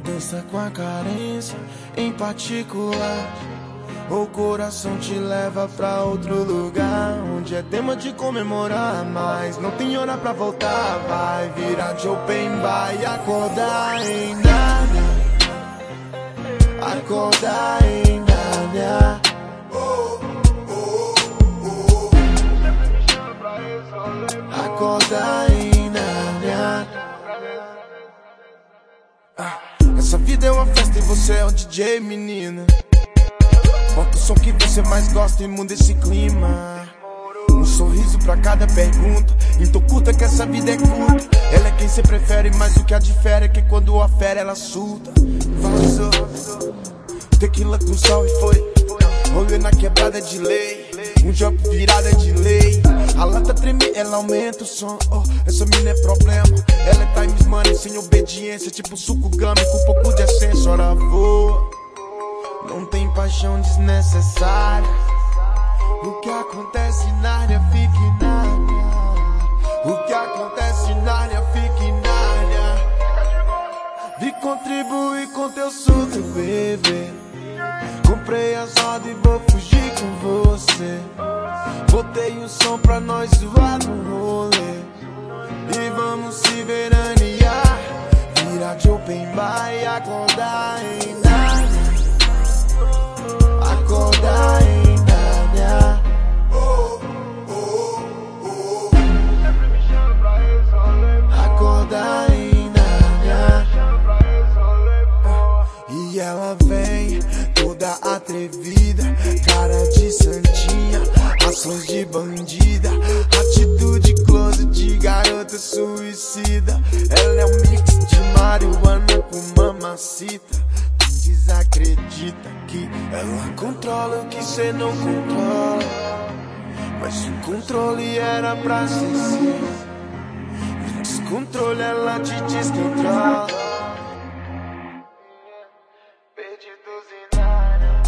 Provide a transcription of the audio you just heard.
Dança com a carência em particular. O coração te leva pra outro lugar Onde é tema de comemorar Mas não tem hora pra voltar Vai virar de open bar e acordar em nada Acordar em nada Acordar Essa vida é uma festa e você é um DJ, menina Bota o som que você mais gosta e muda esse clima. Um sorriso pra cada pergunta. Então curta que essa vida é curta. Ela é quem você prefere, mas o que a difere é que quando a fera ela surta. Vazou. Tequila com sal e foi. Na quebrada de lei. Um jump virada de lei. A lata treme, ela aumenta o som. Oh, essa mina é problema. Ela é times money sem obediência. Tipo suco gummy com pouco de essência. Ora voa. Não tem paixão desnecessária. O que acontece na área fica em área. O que acontece na área fica em área. Vi contribuir com teu surto, bebê. Comprei as rodas e vou fugir com você. Botei o som pra nós zoar no rolê. E vamos se veranear. Virar de open bar e acordar em nada. Acordar em. E ela vem atrevida, cara de santinha, ações de bandida, atitude close de garota suicida. Ela é um mix de marihuana com mamacita. Quem desacredita que ela controla o que cê não controla. Mas o controle era pra ser seu. No descontrole ela te descontrola de duzinário.